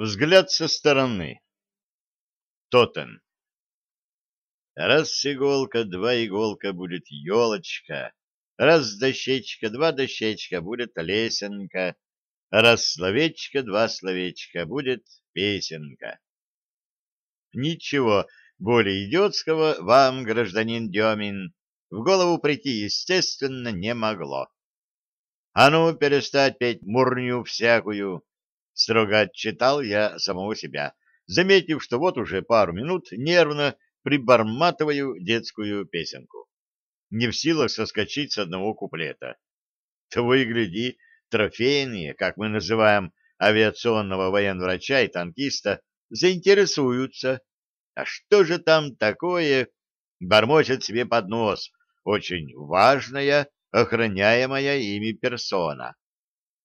Взгляд со стороны. Тотен. Раз иголка, два иголка будет елочка. Раз дощечка, два дощечка будет лесенка. Раз словечко, два словечка будет песенка. Ничего более идиотского вам, гражданин Демин, в голову прийти, естественно, не могло. А ну, перестать петь мурню всякую, строго отчитал я самого себя, заметив, что вот уже пару минут нервно приборматываю детскую песенку. Не в силах соскочить с одного куплета. Того и гляди, трофейные, как мы называем авиационного военврача и танкиста, заинтересуются. А что же там такое? Бормочет себе под нос. Очень важная, охраняемая ими персона.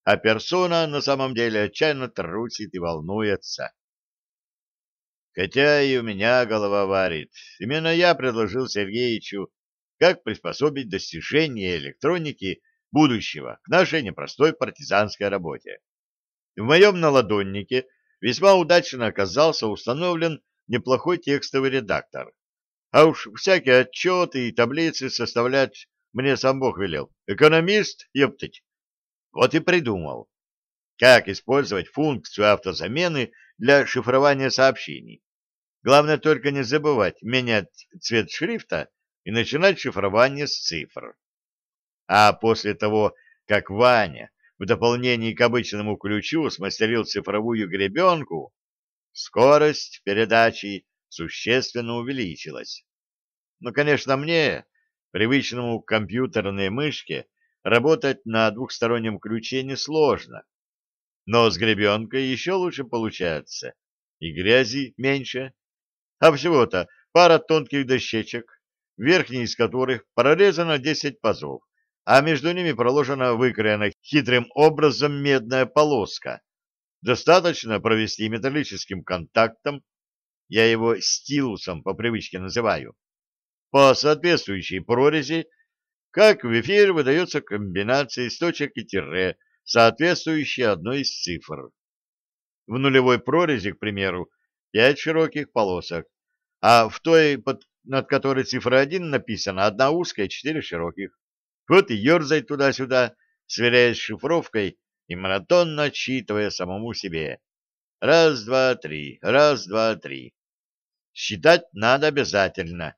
А персона на самом деле отчаянно трусит и волнуется. Хотя и у меня голова варит. Именно я предложил Сергеичу, как приспособить достижения электроники будущего к нашей непростой партизанской работе. В моем наладоннике весьма удачно оказался установлен неплохой текстовый редактор. А уж всякие отчеты и таблицы составлять мне сам Бог велел. Экономист, ептать. Вот и придумал, как использовать функцию автозамены для шифрования сообщений. Главное только не забывать менять цвет шрифта и начинать шифрование с цифр. А после того, как Ваня в дополнение к обычному ключу смастерил цифровую гребенку, скорость передачи существенно увеличилась. Но, конечно, мне, привычному компьютерной мышке, работать на двухстороннем ключе несложно. Но с гребенкой еще лучше получается, и грязи меньше. А всего-то пара тонких дощечек, верхней из которых прорезано 10 пазов, а между ними проложена выкроена хитрым образом медная полоска. Достаточно провести металлическим контактом, я его стилусом по привычке называю, по соответствующей прорези, как в эфир выдается комбинация из точек и тире, соответствующая одной из цифр. В нулевой прорези, к примеру, пять широких полосок, а в той, под, над которой цифра 1 написана, одна узкая, четыре широких. Вот и ерзай туда-сюда, сверяясь шифровкой и монотонно отсчитывая самому себе. Раз, два, три, раз, два, три. Считать надо обязательно,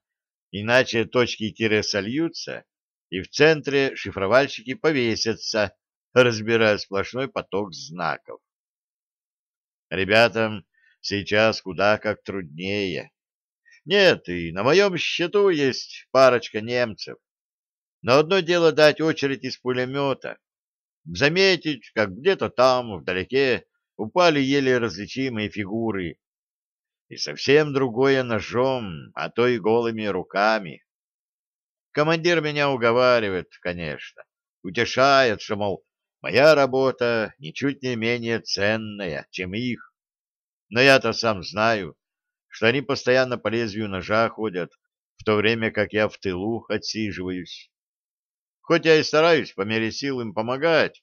иначе точки тире сольются, и в центре шифровальщики повесятся, разбирая сплошной поток знаков. Ребятам сейчас куда как труднее. Нет, и на моем счету есть парочка немцев. Но одно дело дать очередь из пулемета, заметить, как где-то там, вдалеке, упали еле различимые фигуры, и совсем другое ножом, а то и голыми руками. Командир меня уговаривает, конечно, утешает, что, мол, моя работа ничуть не менее ценная, чем их. Но я-то сам знаю, что они постоянно по лезвию ножа ходят, в то время как я в тылу отсиживаюсь. Хоть я и стараюсь по мере сил им помогать,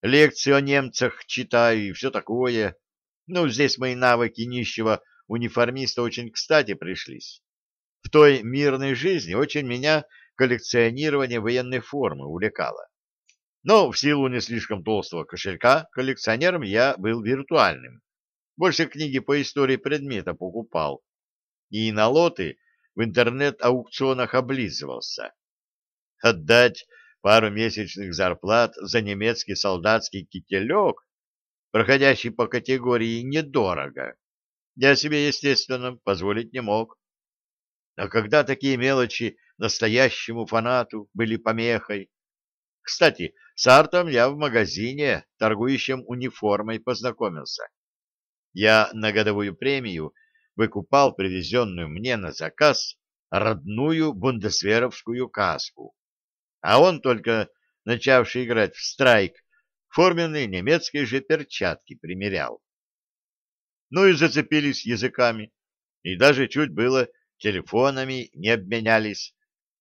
лекции о немцах читаю и все такое, но здесь мои навыки нищего униформиста очень кстати пришлись. В той мирной жизни очень меня коллекционирование военной формы увлекало. Но в силу не слишком толстого кошелька коллекционером я был виртуальным больше книги по истории предмета покупал и на лоты в интернет-аукционах облизывался. Отдать пару месячных зарплат за немецкий солдатский кителек, проходящий по категории недорого, я себе, естественно, позволить не мог. А когда такие мелочи настоящему фанату были помехой? Кстати, с Артом я в магазине, торгующем униформой, познакомился я на годовую премию выкупал привезенную мне на заказ родную бундесверовскую каску, а он только начавший играть в страйк форменные немецкие же перчатки примерял. Ну и зацепились языками, и даже чуть было телефонами не обменялись,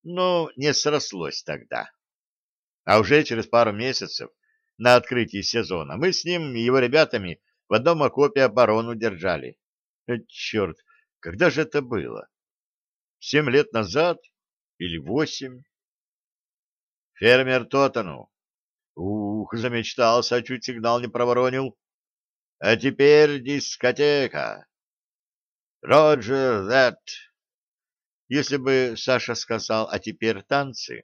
но не срослось тогда. А уже через пару месяцев на открытии сезона мы с ним и его ребятами в одном окопе оборону держали. Э, черт, когда же это было? Семь лет назад или восемь? Фермер Тотану. Ух, замечтался, чуть сигнал не проворонил. А теперь дискотека. Роджер, that. Если бы Саша сказал «а теперь танцы»,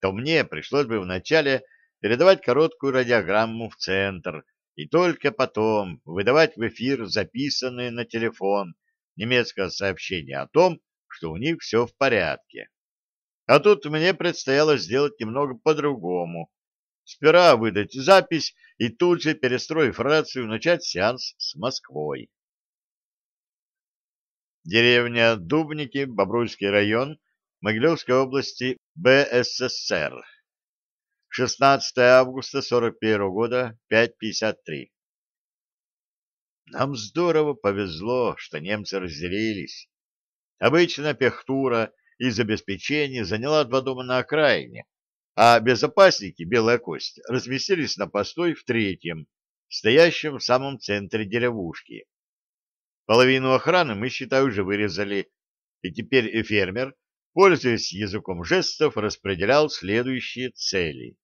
то мне пришлось бы вначале передавать короткую радиограмму в центр и только потом выдавать в эфир записанное на телефон немецкое сообщение о том, что у них все в порядке. А тут мне предстояло сделать немного по-другому. Сперва выдать запись и тут же, перестроив рацию, начать сеанс с Москвой. Деревня Дубники, Бобруйский район, Могилевской области, БССР. 16 августа 41 года, 5.53. Нам здорово повезло, что немцы разделились. Обычно Пехтура из обеспечения заняла два дома на окраине, а безопасники, Белая Кость, разместились на постой в третьем, стоящем в самом центре деревушки. Половину охраны мы, считай, уже вырезали, и теперь фермер, пользуясь языком жестов, распределял следующие цели.